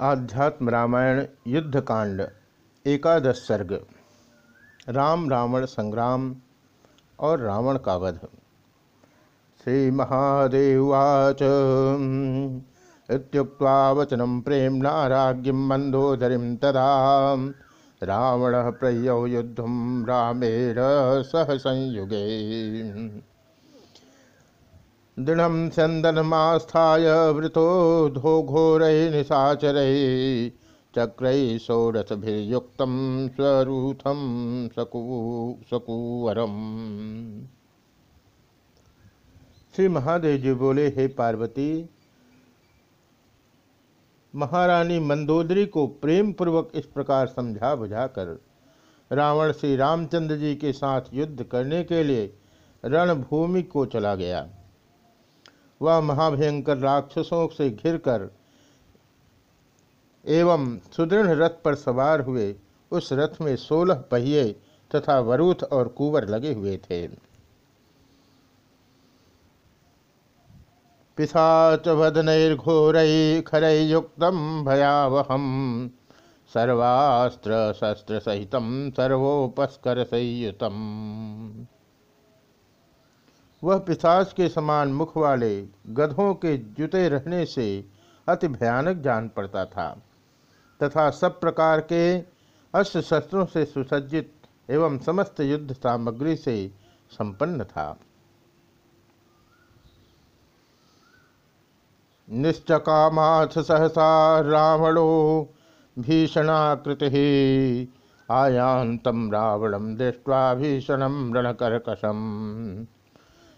आध्यात्म रामायण युद्धकांड, एकादश सर्ग, राम रावण संग्राम और रावण का वध। श्री महादेवाच इत्युक्त्वा वचनं प्रेम्णा राज्ञिं मन्दोदरीं तदा। रावणः प्रयौ युद्धं रामेण सह संयुगे। दृढ़ चंदनमास्थाय वृतो धो घोर निशाचर चक्र षोडशभियुक्त स्वरूथम सकू श्री महादेव जी बोले, हे पार्वती, महारानी मंदोदरी को प्रेम पूर्वक इस प्रकार समझा बुझाकर रावण श्री रामचंद्र जी के साथ युद्ध करने के लिए रणभूमि को चला गया। वह महाभयंकर राक्षसों से घिरकर एवं सुदृढ़ रथ पर सवार हुए, उस रथ में सोलह पहिए तथा वरुथ और कुवर लगे हुए थे। पिशाच वदनैर्घोर खरयुक्त भयावहम सर्वास्त्र शस्त्र सहित सर्वोपस्कर संयुतम वह पिशाच के समान मुख वाले गधों के जुते रहने से अति भयानक जान पड़ता था, तथा सब प्रकार के अस्त्र शस्त्रों से सुसज्जित एवं समस्त युद्ध सामग्री से संपन्न था। निश्चकामाथ सहसा रावणो भीषणाकृति आयांतम रावणम दृष्टवा भीषणम रणकर्कशम।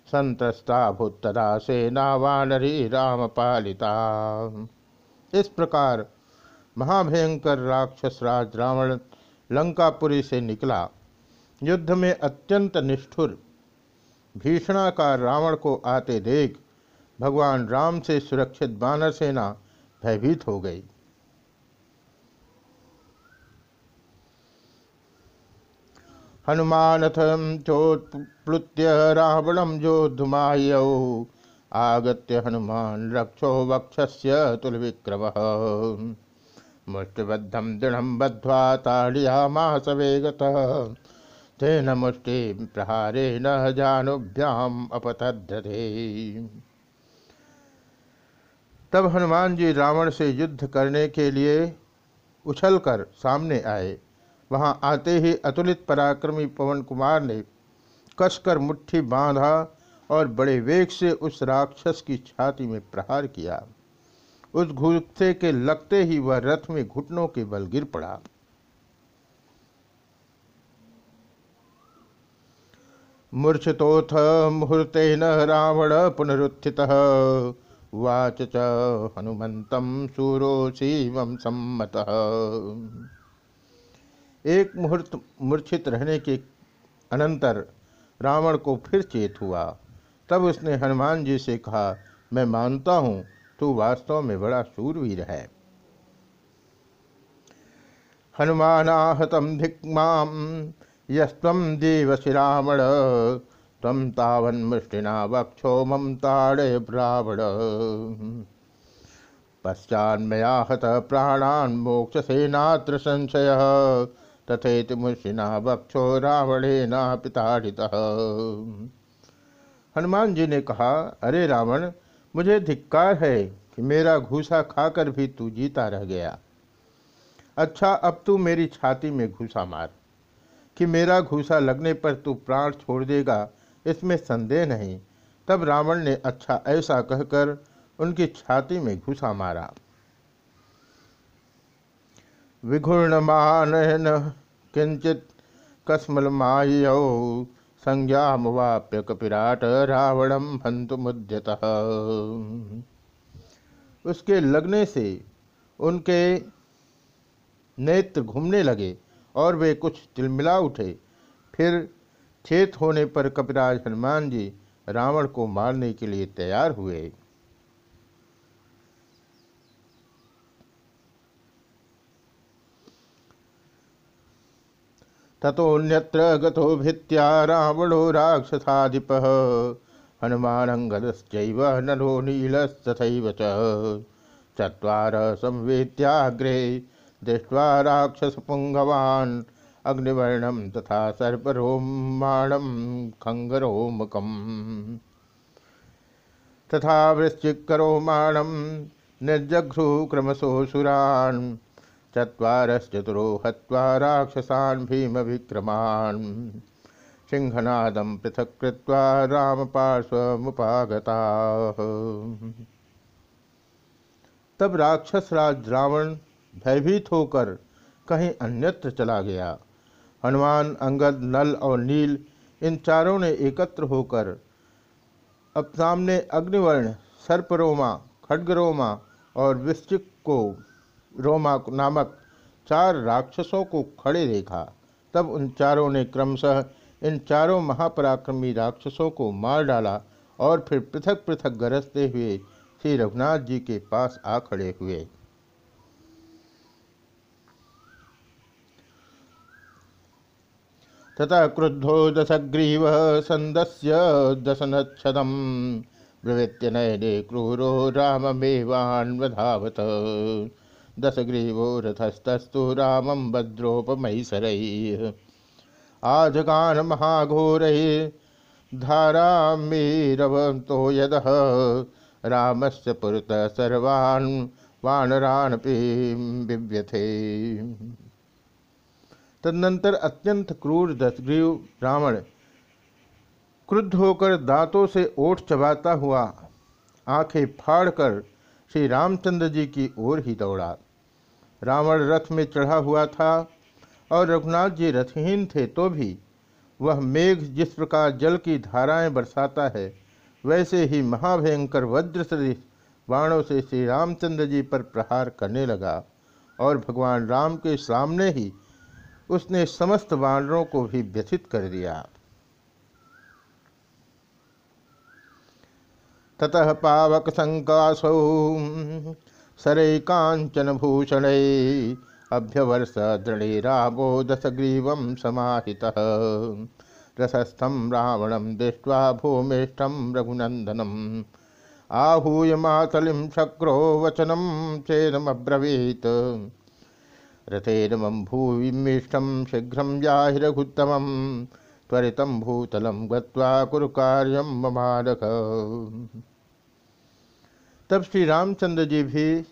संतस्ता भूतदा सेना वानरी राम पालिता इस प्रकार महाभयंकर राक्षस राज रावण लंकापुरी से निकला। युद्ध में अत्यंत निष्ठुर, भीषणाकार रावण को आते देख भगवान राम से सुरक्षित बानर सेना भयभीत हो गई। हनुमानथ चोत्प्लुत्य रावणम योद्धुमायौ आगत्य हनुमान रक्षो वक्षस्य तुलविक्रम। मुष्टिबद्धम दृढ़ बद्ध्वा ताड़ियामास वेगतः तेन मुष्टि प्रहारे न जानुभ्याम अपतध्रे तब हनुमान जी रावण से युद्ध करने के लिए उछलकर सामने आए। वहाँ आते ही अतुलित पराक्रमी पवन कुमार ने कसकर मुट्ठी बांधा और बड़े वेग से उस राक्षस की छाती में प्रहार किया। उस घुसे के लगते ही वह रथ में घुटनों के बल गिर पड़ा। मूर्छितोथ मुहूर्तेन रावण पुनरुत्थित। वाच च हनुमंतम सूरो शिवम सम्मत। एक मुहूर्त मूर्छित रहने के अनंतर रावण को फिर चेत हुआ। तब उसने हनुमान जी से कहा, मैं मानता हूँ, तू वास्तव में बड़ा शूरवीर है। हनुमानाहतम धिक्माम यस्व देवसी रावण तम तावन मुष्टिना वक्षो मम ताड़े ब्रावण पश्चान्मया हत प्राणान मोक्ष सेनात्र संशय। तथेत मुशिना वक्षो रावणेना पिताड़ित हनुमान जी ने कहा, अरे रावण, मुझे धिक्कार है कि मेरा घूसा खाकर भी तू जीता रह गया। अच्छा अब तू मेरी छाती में घूसा मार, कि मेरा घूसा लगने पर तू प्राण छोड़ देगा, इसमें संदेह नहीं। तब रावण ने अच्छा ऐसा कहकर उनकी छाती में घुसा मारा। विघूर्णमान किंचित कस्मलमायौ संज्ञामुवाप्य कपिराट रावणम हंतु मुद्यत उसके लगने से उनके नेत्र घूमने लगे और वे कुछ तिलमिला उठे। फिर छेत होने पर कपिराज हनुमान जी रावण को मारने के लिए तैयार हुए। तथोन्यत्र गतो भित्या रावणो राक्षसाधिप। हनुमानंगदश्चैव नरो नीलस्तथैव च। चत्वार संवेत्याग्रे दृष्ट्वा राक्षसपुङ्गवान्। अग्निवर्णं तथा सर्परोमाणं खङ्गरोमकम् तथा वृश्चिकरोमाणं निर्जघ्रु चत्वारश्चतुरो हत्वा राक्षसान् भीमविक्रमान्। सिंहनादं पृथक् कृत्वा रामपार्श्वमुपागता। तब राक्षस राज रावण भयभीत होकर कहीं अन्यत्र चला गया। हनुमान, अंगद, नल और नील, इन चारों ने एकत्र होकर अब सामने अग्निवर्ण, सर्परोमा, खड्गरोमा और विश्चिक को रोमा नामक चार राक्षसों को खड़े देखा। तब उन चारों ने क्रमशः इन चारों महापराक्रमी राक्षसों को मार डाला और फिर पृथक पृथक गरजते हुए श्री रघुनाथ जी के पास आ खड़े हुए। तथा क्रुद्धो दशग्रीव संदस्य दशनक्षदम प्रवृत्य नयने क्रूरो राममेवान्वधावत। दशग्रीवो रथस्तस्तु रामं आजगान महाघोर धारामीरवतो यद। रामस्य पुरत सर्वान् वानरानपि बिव्यथे तदनंतर अत्यंत क्रूर दशग्रीव रावण क्रुद्ध होकर दांतों से ओठ चबाता हुआ, आँखें फाड़कर श्री रामचंद्र जी की ओर ही दौड़ा। रावण रथ में चढ़ा हुआ था और रघुनाथ जी रथहीन थे तो भी वह मेघ जिस प्रकार जल की धाराएँ बरसाता है, वैसे ही महाभयंकर वज्र सदृश बाणों से श्री रामचंद्र जी पर प्रहार करने लगा और भगवान राम के सामने ही उसने समस्त वानरों को भी व्यथित कर दिया। ततः पावक संकासौ सरई कांचन भूषण अभ्यवर्ष दृढ़े रामो दशग्रीव समाहितः। रसस्थम रावणं दृष्ट्वा भूमिष्ठं रघुनन्दनम्। आहूय मातलिं शक्रो वचनं चेदमब्रवीत्। रथेन मम भूमिष्ठं शीघ्रं याहि रघुत्तमं। त्वरितं भूतलं गत्वा कुरु ममारक तब श्री रामचंद्र जी भी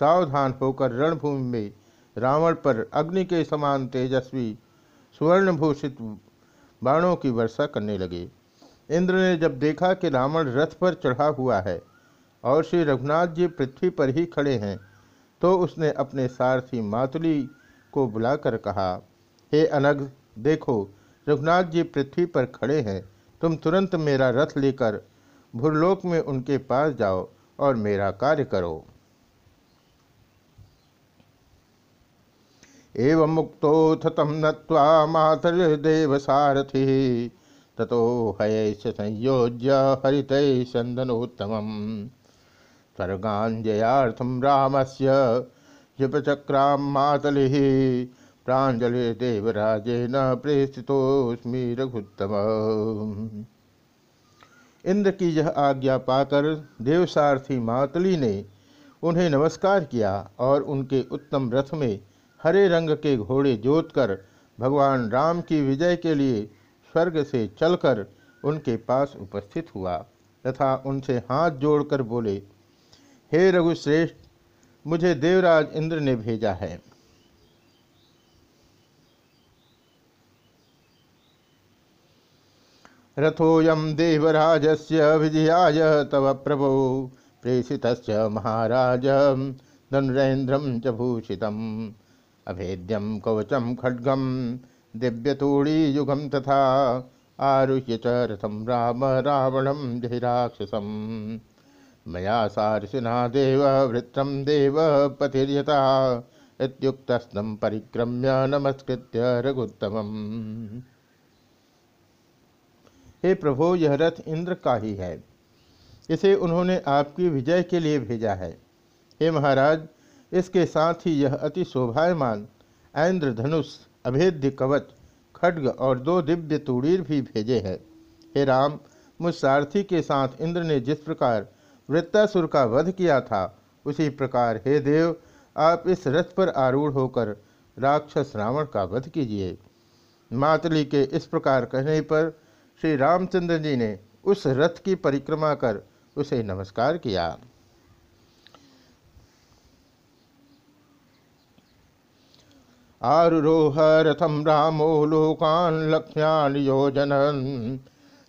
सावधान होकर रणभूमि में रावण पर अग्नि के समान तेजस्वी, सुवर्णभूषित बाणों की वर्षा करने लगे। इंद्र ने जब देखा कि रावण रथ पर चढ़ा हुआ है और श्री रघुनाथ जी पृथ्वी पर ही खड़े हैं तो उसने अपने सारथी मातुली को बुलाकर कहा, हे अनग देखो, रघुनाथ जी पृथ्वी पर खड़े हैं। तुम तुरंत मेरा रथ लेकर भूलोक में उनके पास जाओ। और मेरा कार्य करो। एवं मुक्तोऽथ तं नत्वा मातर्देवसारथिः ततो हयैश्च संयोज्य हरितैः सन्दनोत्तमम् स्वर्गाञ्जयार्थं रामस्य जपचक्रां मातलिः प्राञ्जलिर्देवराजेन प्रेषितोऽस्मि रघुत्तम इंद्र की यह आज्ञा पाकर देवसारथी मातली ने उन्हें नमस्कार किया और उनके उत्तम रथ में हरे रंग के घोड़े जोतकर भगवान राम की विजय के लिए स्वर्ग से चलकर उनके पास उपस्थित हुआ तथा उनसे हाथ जोड़कर बोले, हे रघुश्रेष्ठ, मुझे देवराज इंद्र ने भेजा है। रथोयम देवराजस्य विजयाय तव प्रभो प्रेषित महाराज। धनुरेन्द्रम च भूषितम् अभेद्यम कवचम खड्गम दिव्यतूड़ी युगम तथा आरुह्य च रथम राम रावणम जहिराक्षसम मया सारसिना देव वृत्तम देव, पतिर्यता परिक्रम्य नमस्कृत्य रघुत्तम हे प्रभो, यह रथ इंद्र का ही है। इसे उन्होंने आपकी विजय के लिए भेजा है। हे महाराज, इसके साथ ही यह अति शोभायमान ऐन्द्र धनुष अभेद्य कवच, खड्ग और दो दिव्य तूड़ीर भी भेजे हैं। हे राम, मुझ सारथी के साथ इंद्र ने जिस प्रकार वृत्तासुर का वध किया था, उसी प्रकार, हे देव, आप इस रथ पर आरूढ़ होकर राक्षस रावण का वध कीजिए। मातली के इस प्रकार कहने पर श्री रामचंद्र जी ने उस रथ की परिक्रमा कर उसे नमस्कार किया। आरोह रथम रामो लोकान लक्ष्यान योजन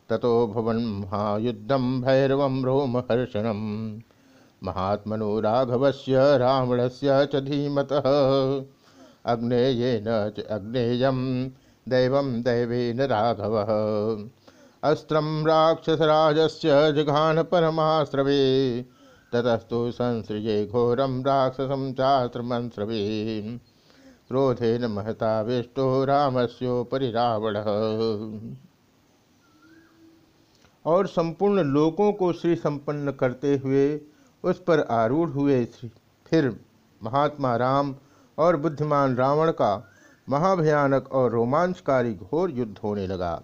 ततो भवन महायुद्धम भैरव रोमहर्षणम महात्मनो राघवस्य, रावणस्य च धीमतः। अग्नेयेन च अग्नेयं, दैवं दैवेन राघवः। अस्त्रं राक्षसराजस्य जघान परमाश्रवे। ततस्तु संसृजे घोरं राक्षसं चास्त्रमंस्रवे क्रोधेन महताविष्टो रामस्योपरि रावण। और संपूर्ण लोकों को श्री संपन्न करते हुए उस पर आरूढ़ हुए फिर महात्मा राम और बुद्धिमान रावण का महाभयानक और रोमांचकारी घोर युद्ध होने लगा।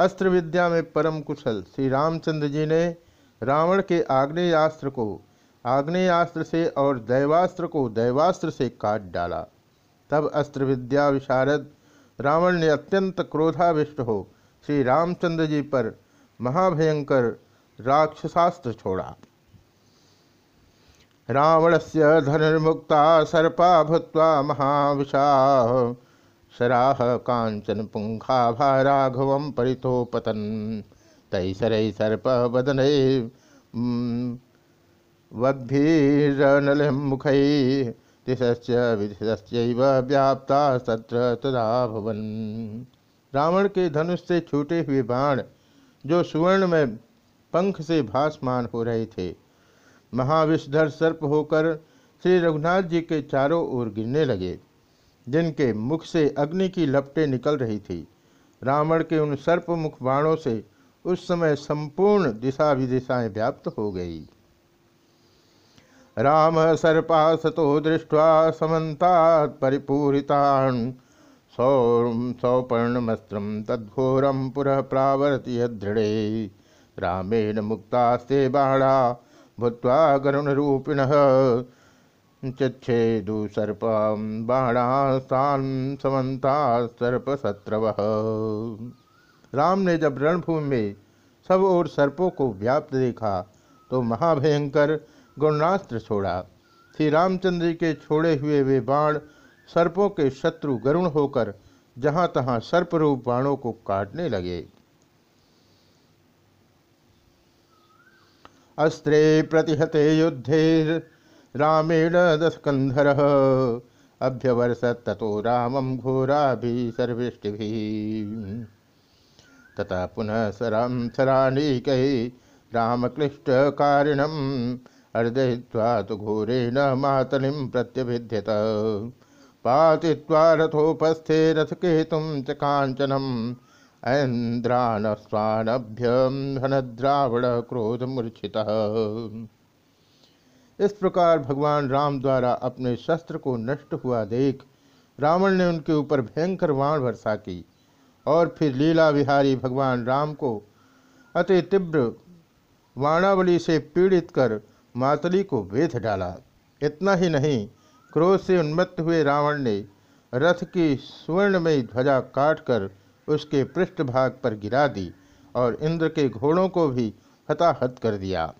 अस्त्र विद्या में परम कुशल। श्री रामचंद्र जी ने रावण के आग्नेयास्त्र को, आग्नेयास्त्र से और दैवास्त्र को दैवास्त्र से काट डाला। तब अस्त्र विद्या विशारद, रावण ने अत्यंत क्रोधाविष्ट हो श्री रामचंद्र जी पर महाभयंकर राक्षसास्त्र छोड़ा। रावण से धनुर्मुक्ता सर्पा भूत महाविषा शराह कांचन पुंखाभा राघव परितोपतन। तैसर सर्प वदन वद्भिरनल मुख व्याप्ता सत्र तदा भवन। रावण के धनुष से छूटे हुए बाण, जो सुवर्ण में पंख से भासमान हो रहे थे, महाविषधर सर्प होकर श्री रघुनाथ जी के चारों ओर गिरने लगे। जिनके मुख से अग्नि की लपटें निकल रही थी। रावण के उन सर्प मुख बाणों से उस समय संपूर्ण दिशा विदिशाएँ व्याप्त हो गई। राम सर्पासतो दृष्ट्वा समन्ता परिपूरितान्। सौ सौपर्णमस्त्रम तद्घोरम पुरः प्रावर्त्य दृढ़े रामेण मुक्तास्ते बाणा, भूत्वा गरुणरूपिण। चच्छेदु सर्प बाणास्तान समन्ता सर्पशत्रव राम ने जब रणभूमि में सब और सर्पों को व्याप्त देखा तो महाभयंकर गुणास्त्र छोड़ा। श्री रामचंद्र के छोड़े हुए वे बाण सर्पों के शत्रु गरुण होकर जहाँ तहाँ सर्परूप बाणों को काटने लगे। अस्त्रे प्रतिहते युद्धे रामेण दस्कंधर अभ्यवर्षत ततो रामम घोरा भी सर्विष्टि तथा पुनः सराम सरानीक रामक्लिष्ट कारिणम अर्दय्वा तो घोरेण मातलिम प्रत्यभिद्यत पातिवा रथोपस्थे रथकेतुम च कांचनम ऐन्द्रानस्वानभ्यम धनद्रावण क्रोध मूर्छित इस प्रकार भगवान राम द्वारा अपने शस्त्र को नष्ट हुआ देख रावण ने उनके ऊपर भयंकर वाण वर्षा की और फिर लीला विहारी भगवान राम को अति तीव्र वाणावली से पीड़ित कर मातली को वेध डाला। इतना ही नहीं, क्रोध से उन्मत्त हुए रावण ने रथ की सुवर्णमयी ध्वजा काटकर उसके पृष्ठभाग पर गिरा दी और इंद्र के घोड़ों को भी हताहत कर दिया।